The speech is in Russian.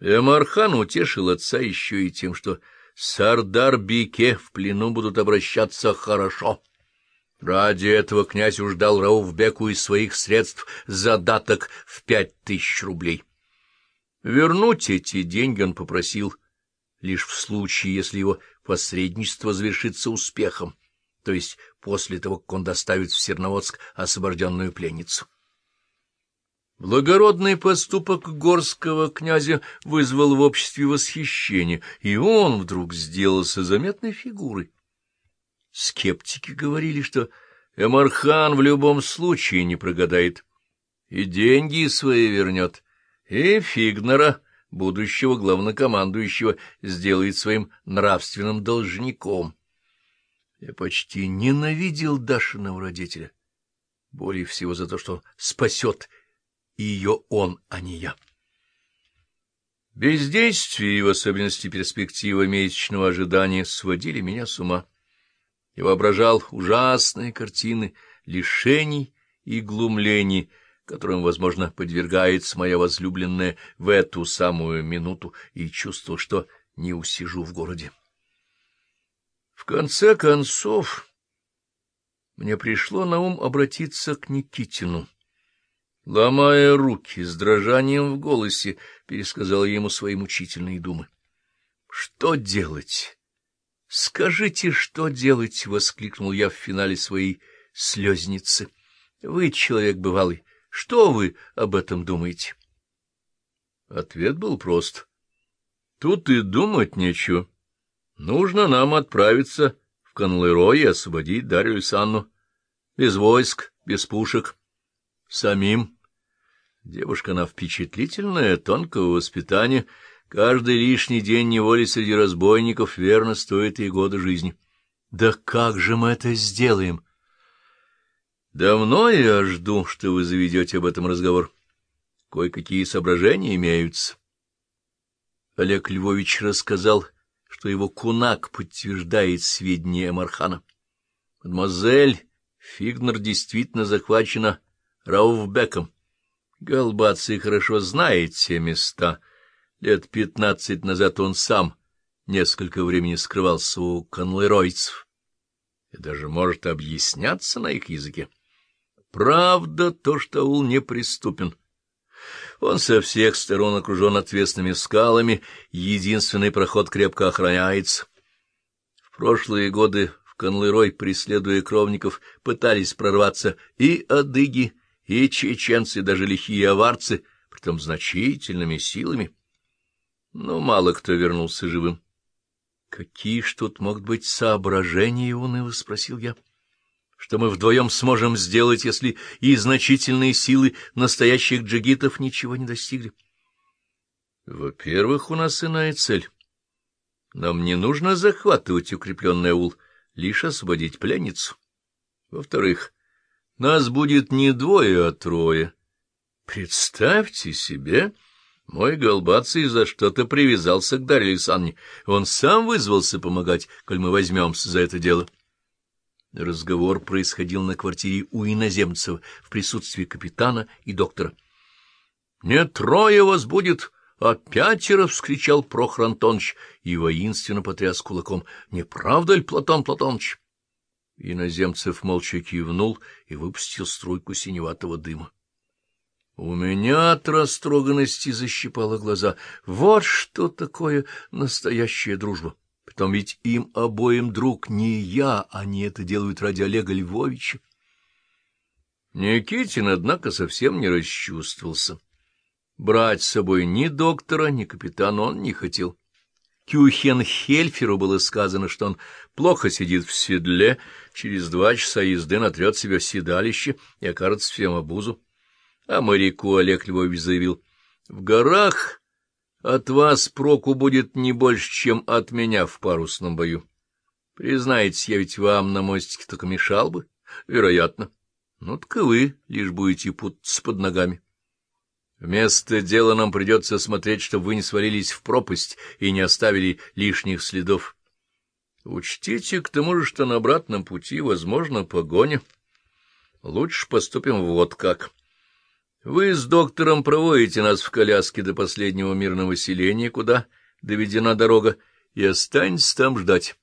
Эмархан утешил отца еще и тем, что Сардар-Бике в плену будут обращаться хорошо. Ради этого князь уж дал Рауфбеку из своих средств задаток в пять тысяч рублей. Вернуть эти деньги он попросил лишь в случае, если его посредничество завершится успехом, то есть после того, как он доставит в Серноводск освобожденную пленницу. Благородный поступок горского князя вызвал в обществе восхищение, и он вдруг сделался заметной фигурой. Скептики говорили, что Эмархан в любом случае не прогадает, и деньги свои вернет, и Фигнера, будущего главнокомандующего, сделает своим нравственным должником. Я почти ненавидел Дашиного родителя, более всего за то, что спасет и ее он, а не я. Бездействие и в особенности перспектива месячного ожидания сводили меня с ума. Я воображал ужасные картины лишений и глумлений, которым, возможно, подвергается моя возлюбленная в эту самую минуту, и чувствовал, что не усижу в городе. В конце концов, мне пришло на ум обратиться к Никитину. Ломая руки, с дрожанием в голосе, пересказал ему свои мучительные думы. — Что делать? — Скажите, что делать? — воскликнул я в финале своей слезницы. — Вы человек бывалый. Что вы об этом думаете? Ответ был прост. — Тут и думать нечего. Нужно нам отправиться в Конлеро и освободить Дарью Лисанну. Без войск, без пушек. Самим Девушка она впечатлительная, тонкого воспитания. Каждый лишний день неволи среди разбойников верно стоит ей года жизни. Да как же мы это сделаем? Давно я жду, что вы заведете об этом разговор. Кое-какие соображения имеются. Олег Львович рассказал, что его кунак подтверждает сведения Мархана. Мадемуазель Фигнер действительно захвачена Рауфбеком. Голбаций хорошо знает те места. Лет пятнадцать назад он сам несколько времени скрывался у конлеройцев и даже может объясняться на их языке. Правда то, что аул неприступен. Он со всех сторон окружен отвесными скалами, единственный проход крепко охраняется. В прошлые годы в Конлырой, преследуя кровников, пытались прорваться и адыги, и чеченцы, даже лихие аварцы, притом значительными силами. Но мало кто вернулся живым. — Какие ж тут могут быть соображения, — уныло спросил я. — Что мы вдвоем сможем сделать, если и значительные силы настоящих джигитов ничего не достигли? — Во-первых, у нас иная цель. Нам не нужно захватывать укрепленный аул, лишь освободить пленницу. Во-вторых, — нас будет не двое, а трое. Представьте себе, мой Голбаций за что-то привязался к Дарье Александровне. Он сам вызвался помогать, коль мы возьмемся за это дело. Разговор происходил на квартире у иноземцев в присутствии капитана и доктора. — Не трое вас будет, а пятеро! — вскричал Прохор Антонович и воинственно потряс кулаком. — Не правда ли, Платон Платоныч? Иноземцев молча кивнул и выпустил струйку синеватого дыма. У меня от растроганности защипало глаза. Вот что такое настоящая дружба. Потом ведь им обоим друг не я, они это делают ради Олега Львовича. Никитин, однако, совсем не расчувствовался. Брать с собой ни доктора, ни капитана он не хотел. Кюхенхельферу было сказано, что он плохо сидит в седле, через два часа езды натрет себя в седалище и окажется в фемобузу. А моряку Олег Львович заявил, — в горах от вас проку будет не больше, чем от меня в парусном бою. Признаете, я ведь вам на мостике только мешал бы, вероятно. Ну, так и вы лишь будете путаться под ногами. — Вместо дела нам придется смотреть, чтобы вы не свалились в пропасть и не оставили лишних следов. Учтите к тому же, что на обратном пути возможно погоня. Лучше поступим вот как. Вы с доктором проводите нас в коляске до последнего мирного селения, куда доведена дорога, и останетесь там ждать.